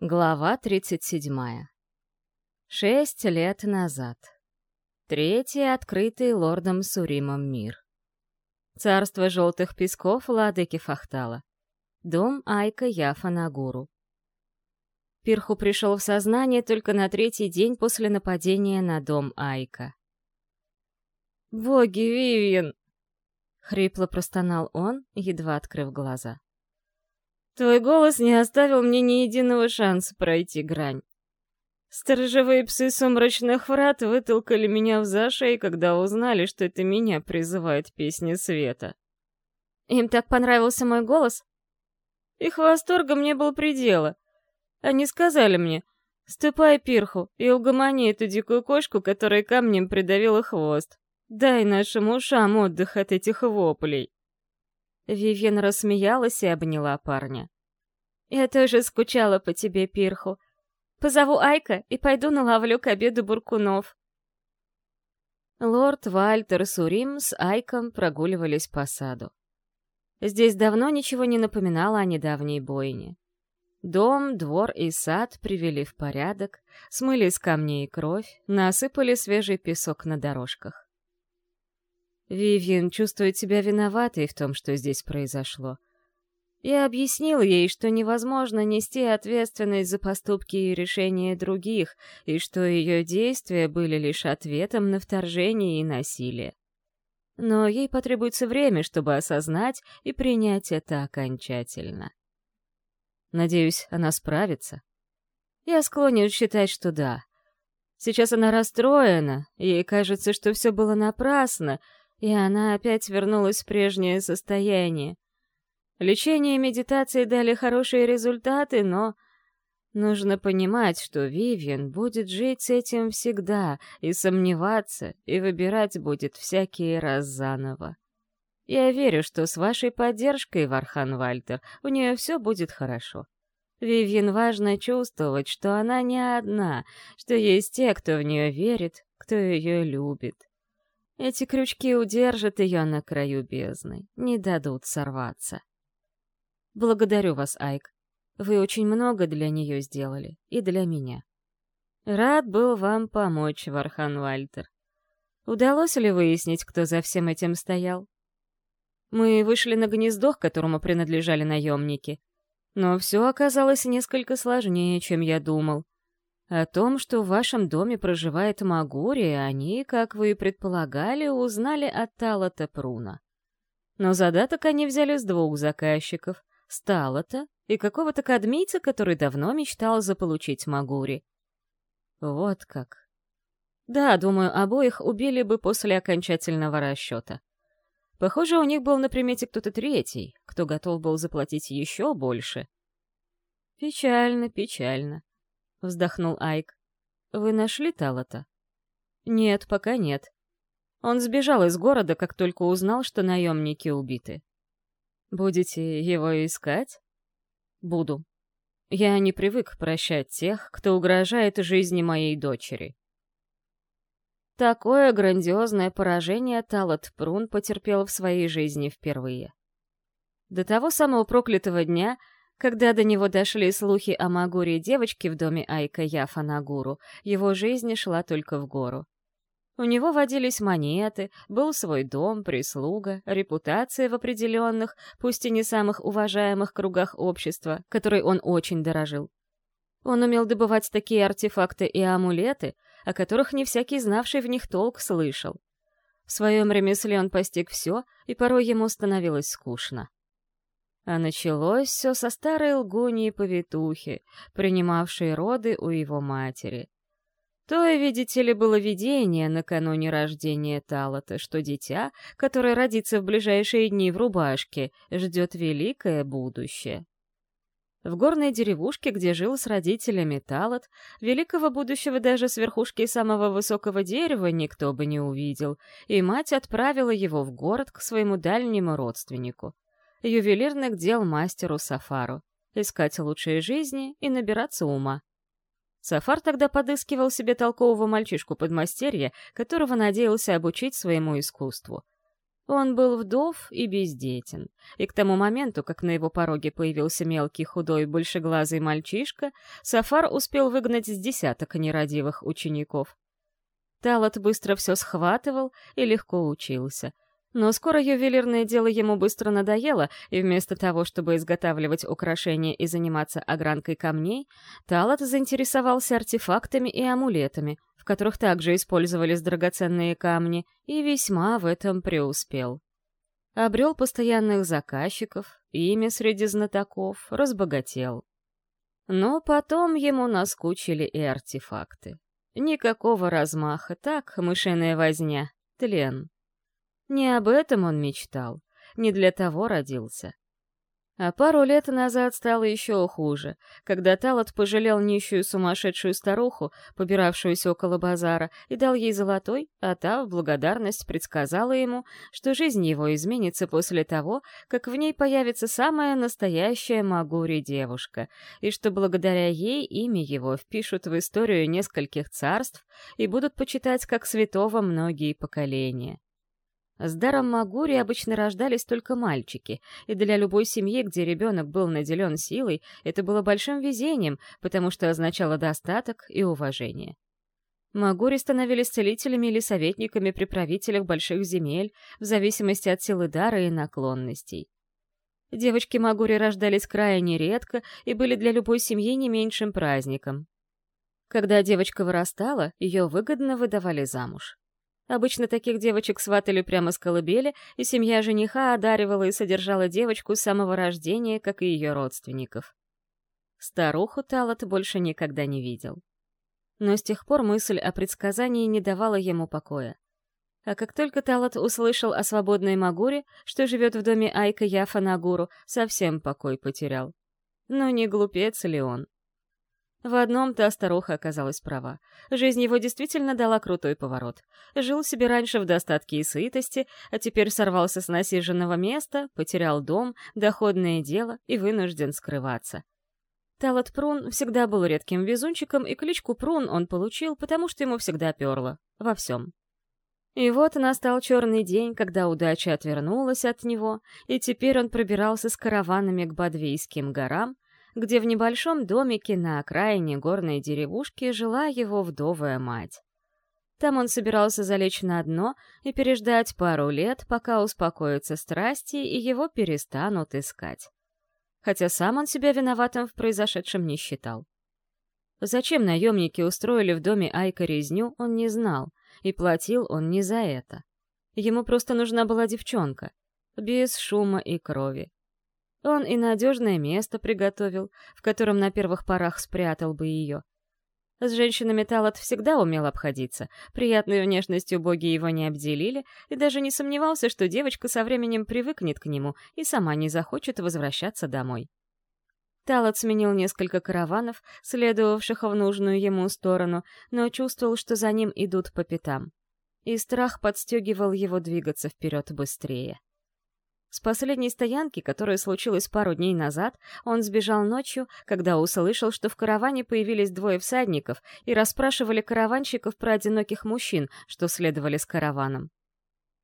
Глава 37. Шесть лет назад. Третий открытый лордом Суримом мир. Царство желтых песков Ладыки Фахтала. Дом Айка Яфа Нагуру. Пирху пришел в сознание только на третий день после нападения на дом Айка. «Боги, Вивиан!» — хрипло простонал он, едва открыв глаза. Твой голос не оставил мне ни единого шанса пройти грань. Сторожевые псы сумрачных врат вытолкали меня в зашей, когда узнали, что это меня призывает песня света. Им так понравился мой голос? Их восторга мне был предела. Они сказали мне, ступай пирху и угомони эту дикую кошку, которая камнем придавила хвост. Дай нашим ушам отдых от этих воплей. Вивьен рассмеялась и обняла парня. «Я тоже скучала по тебе, Пирху. Позову Айка и пойду наловлю к обеду буркунов». Лорд Вальтер Сурим с Айком прогуливались по саду. Здесь давно ничего не напоминало о недавней бойне. Дом, двор и сад привели в порядок, смыли с камней кровь, насыпали свежий песок на дорожках. Вивьен чувствует себя виноватой в том, что здесь произошло. Я объяснил ей, что невозможно нести ответственность за поступки и решения других, и что ее действия были лишь ответом на вторжение и насилие. Но ей потребуется время, чтобы осознать и принять это окончательно. Надеюсь, она справится. Я склонен считать, что да. Сейчас она расстроена, ей кажется, что все было напрасно — и она опять вернулась в прежнее состояние. Лечение и медитации дали хорошие результаты, но... Нужно понимать, что Вивьен будет жить с этим всегда, и сомневаться, и выбирать будет всякий раз заново. Я верю, что с вашей поддержкой, Вархан Вальтер, у нее все будет хорошо. Вивьен важно чувствовать, что она не одна, что есть те, кто в нее верит, кто ее любит. Эти крючки удержат ее на краю бездны, не дадут сорваться. Благодарю вас, Айк. Вы очень много для нее сделали, и для меня. Рад был вам помочь, Вархан Вальтер. Удалось ли выяснить, кто за всем этим стоял? Мы вышли на гнездо, к которому принадлежали наемники. Но все оказалось несколько сложнее, чем я думал. О том, что в вашем доме проживает Магури, они, как вы и предполагали, узнали от Талата Пруна. Но задаток они взяли с двух заказчиков — с Талата и какого-то кадмийца, который давно мечтал заполучить Магури. Вот как. Да, думаю, обоих убили бы после окончательного расчета. Похоже, у них был на примете кто-то третий, кто готов был заплатить еще больше. Печально, печально. — вздохнул Айк. «Вы нашли Талата?» «Нет, пока нет. Он сбежал из города, как только узнал, что наемники убиты. Будете его искать?» «Буду. Я не привык прощать тех, кто угрожает жизни моей дочери». Такое грандиозное поражение Талат Прун потерпел в своей жизни впервые. До того самого проклятого дня — когда до него дошли слухи о Магуре девочки в доме Айка Яфа Нагуру, его жизнь шла только в гору. У него водились монеты, был свой дом, прислуга, репутация в определенных, пусть и не самых уважаемых кругах общества, которой он очень дорожил. Он умел добывать такие артефакты и амулеты, о которых не всякий знавший в них толк слышал. В своем ремесле он постиг все, и порой ему становилось скучно. А началось все со старой лгуньи-повитухи, принимавшей роды у его матери. То, видите ли, было видение накануне рождения Талата, что дитя, которое родится в ближайшие дни в рубашке, ждет великое будущее. В горной деревушке, где жил с родителями Талат, великого будущего даже с верхушки самого высокого дерева никто бы не увидел, и мать отправила его в город к своему дальнему родственнику — ювелирных дел мастеру Сафару, искать лучшей жизни и набираться ума. Сафар тогда подыскивал себе толкового мальчишку-подмастерья, которого надеялся обучить своему искусству. Он был вдов и бездетен, и к тому моменту, как на его пороге появился мелкий худой большеглазый мальчишка, Сафар успел выгнать с десяток нерадивых учеников. Талат быстро все схватывал и легко учился. Но скоро ювелирное дело ему быстро надоело, и вместо того, чтобы изготавливать украшения и заниматься огранкой камней, Талат заинтересовался артефактами и амулетами, которых также использовались драгоценные камни, и весьма в этом преуспел. Обрел постоянных заказчиков, имя среди знатоков, разбогател. Но потом ему наскучили и артефакты. Никакого размаха, так, мышиная возня, тлен. Не об этом он мечтал, не для того родился. А пару лет назад стало еще хуже, когда Талот пожалел нищую сумасшедшую старуху, побиравшуюся около базара, и дал ей золотой, а та в благодарность предсказала ему, что жизнь его изменится после того, как в ней появится самая настоящая Магури девушка, и что благодаря ей имя его впишут в историю нескольких царств и будут почитать как святого многие поколения. С даром Магури обычно рождались только мальчики, и для любой семьи, где ребенок был наделен силой, это было большим везением, потому что означало достаток и уважение. Магури становились целителями или советниками при правителях больших земель, в зависимости от силы дара и наклонностей. Девочки Магури рождались крайне редко и были для любой семьи не меньшим праздником. Когда девочка вырастала, ее выгодно выдавали замуж. Обычно таких девочек сватали прямо с колыбели, и семья жениха одаривала и содержала девочку с самого рождения, как и ее родственников. Старуху Талат больше никогда не видел. Но с тех пор мысль о предсказании не давала ему покоя. А как только Талат услышал о свободной Магуре, что живет в доме Айка Яфа Нагуру, совсем покой потерял. Но не глупец ли он? В одном та старуха оказалась права. Жизнь его действительно дала крутой поворот. Жил себе раньше в достатке и сытости, а теперь сорвался с насиженного места, потерял дом, доходное дело и вынужден скрываться. Талат Прун всегда был редким везунчиком, и кличку Прун он получил, потому что ему всегда перло. Во всем. И вот настал черный день, когда удача отвернулась от него, и теперь он пробирался с караванами к Бадвийским горам, где в небольшом домике на окраине горной деревушки жила его вдовая мать. Там он собирался залечь на дно и переждать пару лет, пока успокоятся страсти и его перестанут искать. Хотя сам он себя виноватым в произошедшем не считал. Зачем наемники устроили в доме Айка резню, он не знал, и платил он не за это. Ему просто нужна была девчонка, без шума и крови. Он и надежное место приготовил, в котором на первых порах спрятал бы ее. С женщинами Талат всегда умел обходиться, приятной внешностью боги его не обделили, и даже не сомневался, что девочка со временем привыкнет к нему и сама не захочет возвращаться домой. Талат сменил несколько караванов, следовавших в нужную ему сторону, но чувствовал, что за ним идут по пятам. И страх подстегивал его двигаться вперед быстрее. С последней стоянки, которая случилась пару дней назад, он сбежал ночью, когда услышал, что в караване появились двое всадников и расспрашивали караванщиков про одиноких мужчин, что следовали с караваном.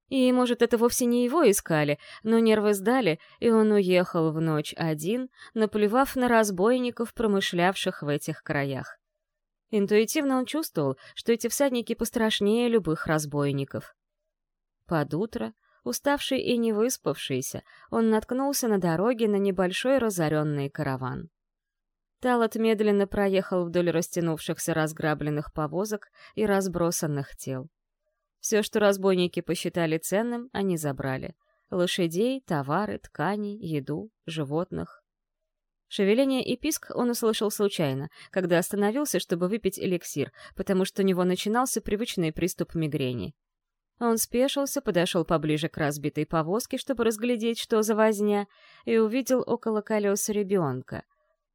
И, может, это вовсе не его искали, но нервы сдали, и он уехал в ночь один, наплевав на разбойников, промышлявших в этих краях. Интуитивно он чувствовал, что эти всадники пострашнее любых разбойников. Под утро Уставший и не выспавшийся, он наткнулся на дороге на небольшой разоренный караван. Талот медленно проехал вдоль растянувшихся разграбленных повозок и разбросанных тел. Все, что разбойники посчитали ценным, они забрали. Лошадей, товары, ткани, еду, животных. Шевеление и писк он услышал случайно, когда остановился, чтобы выпить эликсир, потому что у него начинался привычный приступ мигрени. Он спешился, подошел поближе к разбитой повозке, чтобы разглядеть, что за возня, и увидел около колес ребенка.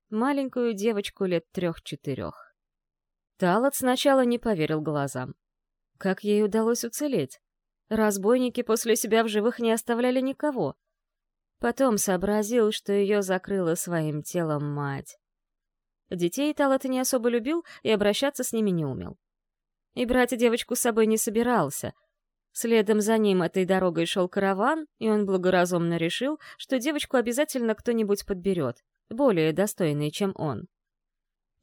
Маленькую девочку лет трех-четырех. Талот сначала не поверил глазам. Как ей удалось уцелеть? Разбойники после себя в живых не оставляли никого. Потом сообразил, что ее закрыла своим телом мать. Детей Талот не особо любил и обращаться с ними не умел. И брать девочку с собой не собирался — Следом за ним этой дорогой шел караван, и он благоразумно решил, что девочку обязательно кто-нибудь подберет, более достойный, чем он.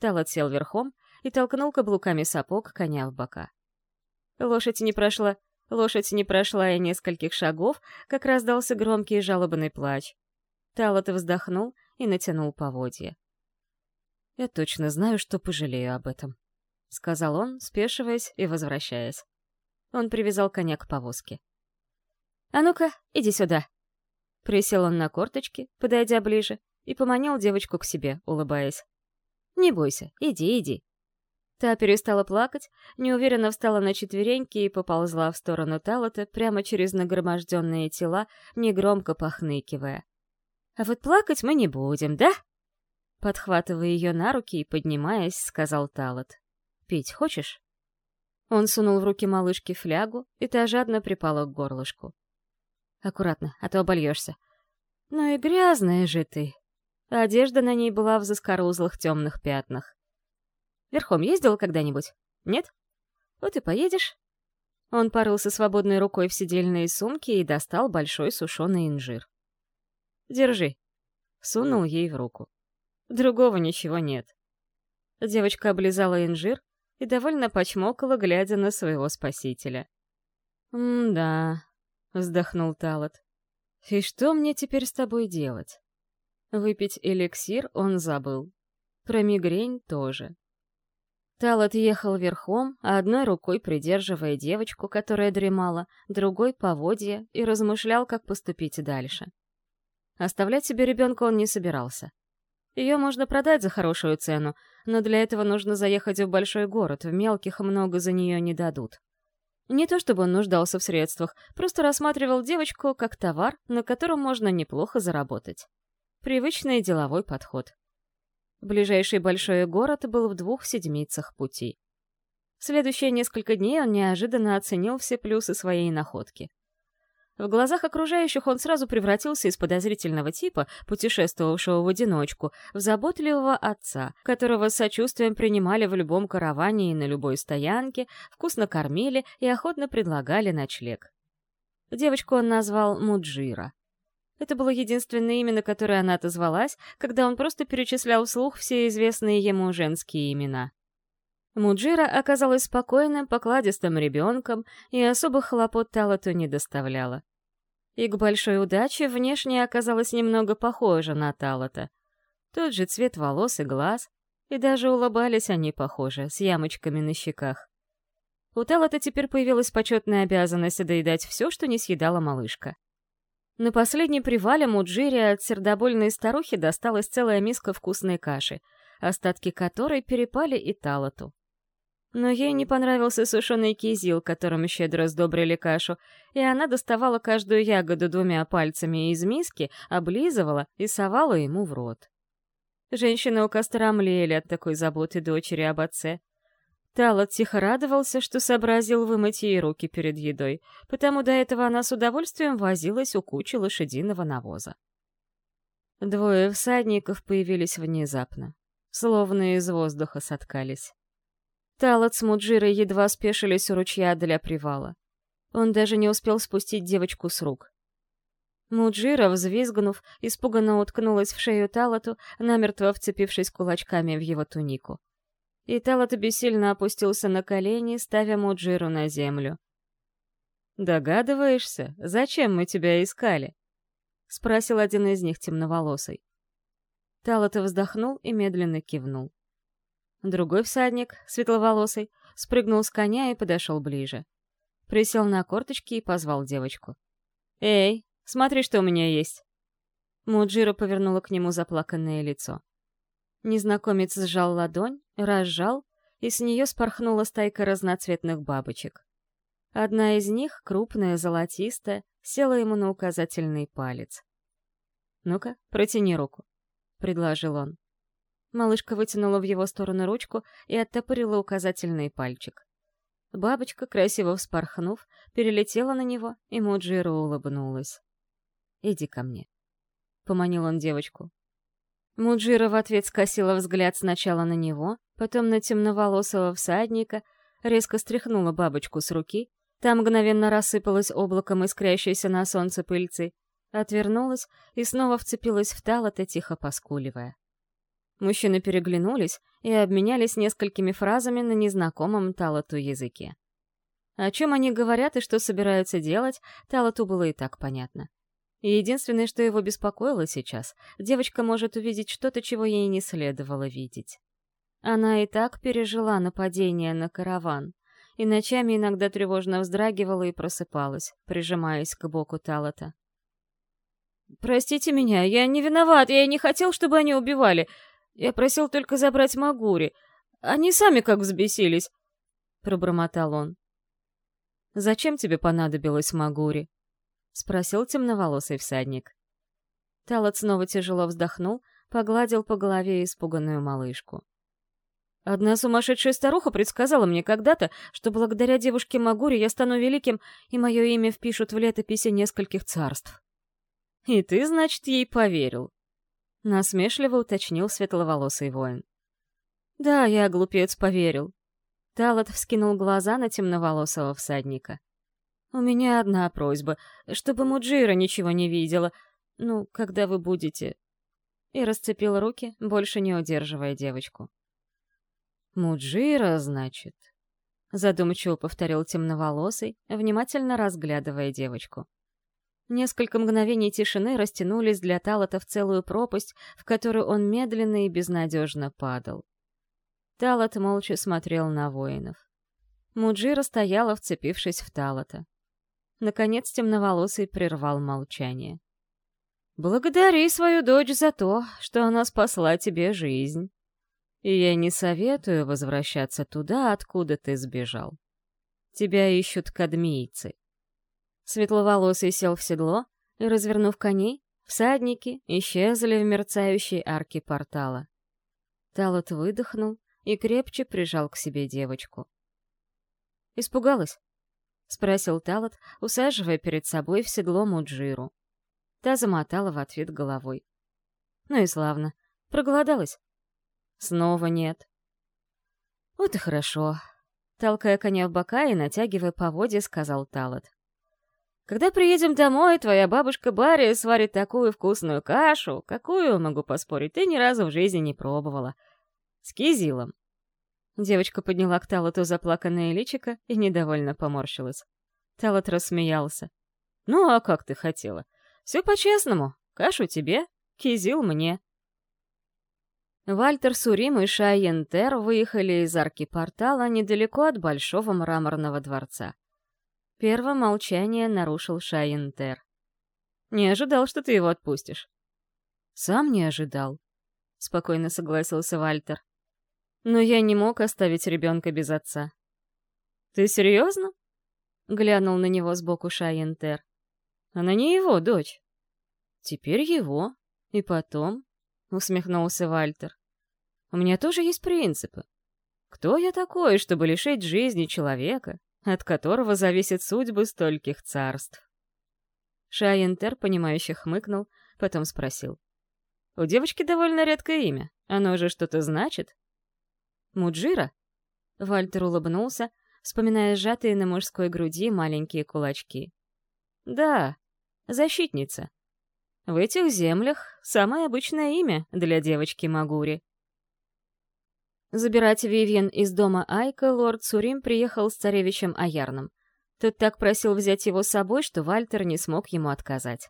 Талот сел верхом и толкнул каблуками сапог коня в бока. Лошадь не прошла, лошадь не прошла и нескольких шагов, как раздался громкий жалобный плач. Талот вздохнул и натянул поводья. «Я точно знаю, что пожалею об этом», — сказал он, спешиваясь и возвращаясь. Он привязал коня к повозке. «А ну-ка, иди сюда!» Присел он на корточки, подойдя ближе, и поманил девочку к себе, улыбаясь. «Не бойся, иди, иди». Та перестала плакать, неуверенно встала на четвереньки и поползла в сторону Талота прямо через нагроможденные тела, негромко похныкивая. «А вот плакать мы не будем, да?» Подхватывая ее на руки и поднимаясь, сказал Талот. «Пить хочешь?» Он сунул в руки малышки флягу, и та жадно припала к горлышку. «Аккуратно, а то обольешься». «Ну и грязная же ты!» Одежда на ней была в заскорузлых темных пятнах. «Верхом ездил когда-нибудь? Нет? Вот и поедешь». Он порылся свободной рукой в сидельные сумки и достал большой сушеный инжир. «Держи», — сунул ей в руку. «Другого ничего нет». Девочка облизала инжир, и довольно почмокала, глядя на своего спасителя. «М-да», — вздохнул Талот. «И что мне теперь с тобой делать?» Выпить эликсир он забыл. Про мигрень тоже. Талот ехал верхом, одной рукой придерживая девочку, которая дремала, другой — поводья, и размышлял, как поступить дальше. Оставлять себе ребенка он не собирался. Ее можно продать за хорошую цену, но для этого нужно заехать в большой город, в мелких много за нее не дадут. Не то чтобы он нуждался в средствах, просто рассматривал девочку как товар, на котором можно неплохо заработать. Привычный деловой подход. Ближайший большой город был в двух седмицах пути. Следующие несколько дней он неожиданно оценил все плюсы своей находки — в глазах окружающих он сразу превратился из подозрительного типа, путешествовавшего в одиночку, в заботливого отца, которого с сочувствием принимали в любом караване и на любой стоянке, вкусно кормили и охотно предлагали ночлег. Девочку он назвал Муджира. Это было единственное имя, на которое она отозвалась, когда он просто перечислял вслух все известные ему женские имена. Муджира оказалась спокойным, покладистым ребенком и особых хлопот Талату не доставляла. И к большой удаче внешне оказалась немного похожа на Талата. Тот же цвет волос и глаз, и даже улыбались они похоже, с ямочками на щеках. У Талата теперь появилась почетная обязанность доедать все, что не съедала малышка. На последней привале Муджире от сердобольной старухи досталась целая миска вкусной каши, остатки которой перепали и Талату. Но ей не понравился сушеный кизил, которым щедро сдобрили кашу, и она доставала каждую ягоду двумя пальцами из миски, облизывала и совала ему в рот. Женщины у костра млели от такой заботы дочери об отце. Талот тихо радовался, что сообразил вымыть ей руки перед едой, потому до этого она с удовольствием возилась у кучи лошадиного навоза. Двое всадников появились внезапно, словно из воздуха соткались. Талот с Муджирой едва спешились у ручья для привала. Он даже не успел спустить девочку с рук. Муджира, взвизгнув, испуганно уткнулась в шею Талоту, намертво вцепившись кулачками в его тунику. И Талот бессильно опустился на колени, ставя Муджиру на землю. «Догадываешься, зачем мы тебя искали?» — спросил один из них темноволосый. Талот вздохнул и медленно кивнул. Другой всадник, светловолосый, спрыгнул с коня и подошел ближе. Присел на корточки и позвал девочку. «Эй, смотри, что у меня есть!» Муджира повернула к нему заплаканное лицо. Незнакомец сжал ладонь, разжал, и с нее спорхнула стайка разноцветных бабочек. Одна из них, крупная, золотистая, села ему на указательный палец. «Ну-ка, протяни руку», — предложил он. Малышка вытянула в его сторону ручку и оттопырила указательный пальчик. Бабочка, красиво вспорхнув, перелетела на него, и Муджиро улыбнулась. «Иди ко мне», — поманил он девочку. Муджира в ответ скосила взгляд сначала на него, потом на темноволосого всадника, резко стряхнула бабочку с руки Та мгновенно рассыпалась облаком искрящейся на солнце пыльцы, отвернулась и снова вцепилась в Талота, тихо поскуливая. Мужчины переглянулись и обменялись несколькими фразами на незнакомом Талоту языке. О чем они говорят и что собираются делать, Талоту было и так понятно. Единственное, что его беспокоило сейчас, девочка может увидеть что-то, чего ей не следовало видеть. Она и так пережила нападение на караван, и ночами иногда тревожно вздрагивала и просыпалась, прижимаясь к боку Талота. «Простите меня, я не виноват, я не хотел, чтобы они убивали. Я просил только забрать Магури. Они сами как взбесились», — пробормотал он. «Зачем тебе понадобилось Магури?» — спросил темноволосый всадник. Талот снова тяжело вздохнул, погладил по голове испуганную малышку. Одна сумасшедшая старуха предсказала мне когда-то, что благодаря девушке Магури я стану великим, и мое имя впишут в летописи нескольких царств. «И ты, значит, ей поверил?» — насмешливо уточнил светловолосый воин. «Да, я, глупец, поверил». Талот вскинул глаза на темноволосого всадника. «У меня одна просьба, чтобы Муджира ничего не видела. Ну, когда вы будете...» И расцепил руки, больше не удерживая девочку. «Муджира, значит?» Задумчиво повторил темноволосый, внимательно разглядывая девочку. Несколько мгновений тишины растянулись для Талота в целую пропасть, в которую он медленно и безнадежно падал. Талот молча смотрел на воинов. Муджира стояла, вцепившись в Талота. Наконец темноволосый прервал молчание. «Благодари свою дочь за то, что она спасла тебе жизнь. И я не советую возвращаться туда, откуда ты сбежал. Тебя ищут кадмийцы. Светловолосый сел в седло и, развернув коней, всадники исчезли в мерцающей арке портала. Талот выдохнул и крепче прижал к себе девочку. «Испугалась?» — спросил Талот, усаживая перед собой в седло Муджиру. Та замотала в ответ головой. «Ну и славно. Проголодалась?» «Снова нет». «Вот и хорошо», — толкая коня в бока и натягивая поводья, сказал Талот. Когда приедем домой, твоя бабушка Барри сварит такую вкусную кашу, какую, могу поспорить, ты ни разу в жизни не пробовала. С кизилом. Девочка подняла к Талоту заплаканное личико и недовольно поморщилась. Талот рассмеялся. «Ну, а как ты хотела? Все по-честному. Кашу тебе, кизил мне». Вальтер Сурим и Шайентер выехали из арки портала недалеко от Большого мраморного дворца. Первое молчание нарушил Шайентер. «Не ожидал, что ты его отпустишь». «Сам не ожидал», — спокойно согласился Вальтер. «Но я не мог оставить ребенка без отца». «Ты серьезно?» — глянул на него сбоку Шайентер. «Она не его дочь». «Теперь его. И потом...» — усмехнулся Вальтер. «У меня тоже есть принципы. Кто я такой, чтобы лишить жизни человека, от которого зависят судьбы стольких царств. Шайентер, понимающе хмыкнул, потом спросил. «У девочки довольно редкое имя. Оно же что-то значит?» «Муджира?» Вальтер улыбнулся, вспоминая сжатые на мужской груди маленькие кулачки. «Да, защитница. В этих землях самое обычное имя для девочки Магури. Забирать Вивьен из дома Айка лорд Сурим приехал с царевичем Аярном. Тот так просил взять его с собой, что Вальтер не смог ему отказать.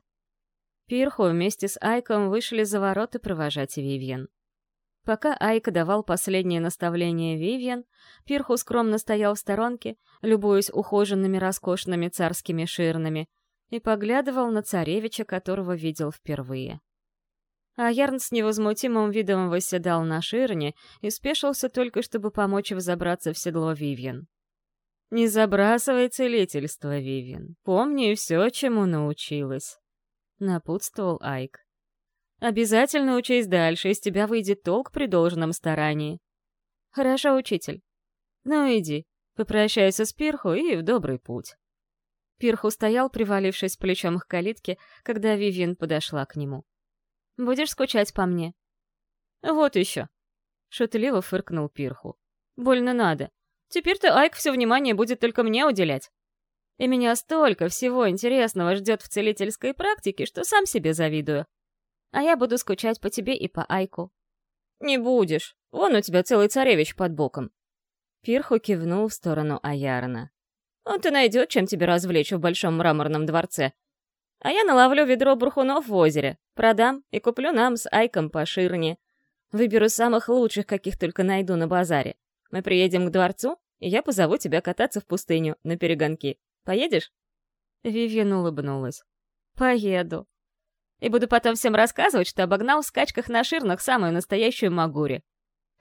Пирху вместе с Айком вышли за ворота провожать Вивьен. Пока Айк давал последнее наставление Вивьен, Пирху скромно стоял в сторонке, любуясь ухоженными роскошными царскими ширнами, и поглядывал на царевича, которого видел впервые а Ярн с невозмутимым видом восседал на ширне и спешился только, чтобы помочь взобраться в седло Вивьен. «Не забрасывай целительство, Вивьен. Помни все, чему научилась», — напутствовал Айк. «Обязательно учись дальше, из тебя выйдет толк при должном старании». «Хорошо, учитель. Ну иди, попрощайся с Пирху и в добрый путь». Пирху стоял, привалившись плечом к калитке, когда Вивьен подошла к нему. Будешь скучать по мне?» «Вот еще!» — шутливо фыркнул Пирху. «Больно надо. Теперь-то Айк все внимание будет только мне уделять». И меня столько всего интересного ждет в целительской практике, что сам себе завидую. А я буду скучать по тебе и по Айку. Не будешь. Вон у тебя целый царевич под боком. Пирху кивнул в сторону Аярна. Он-то найдет, чем тебя развлечь в большом мраморном дворце. А я наловлю ведро бурхунов в озере, продам и куплю нам с Айком поширнее. Выберу самых лучших, каких только найду на базаре. Мы приедем к дворцу, и я позову тебя кататься в пустыню на перегонки. Поедешь?» Вивьен улыбнулась. «Поеду. И буду потом всем рассказывать, что обогнал в скачках на ширнах самую настоящую Магури.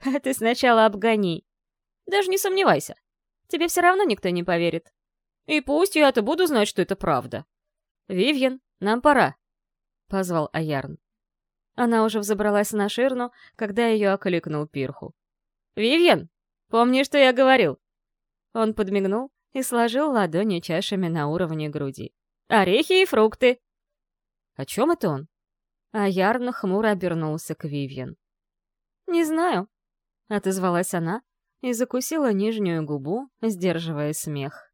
А ты сначала обгони. Даже не сомневайся. Тебе все равно никто не поверит. И пусть я-то буду знать, что это правда. Вивьен, нам пора, — позвал Аярн. Она уже взобралась на ширну, когда ее окликнул Пирху. «Вивьен, помни, что я говорил?» Он подмигнул и сложил ладони чашами на уровне груди. «Орехи и фрукты!» «О чем это он?» Аярн хмуро обернулся к Вивьен. «Не знаю», — отозвалась она, и закусила нижнюю губу, сдерживая смех.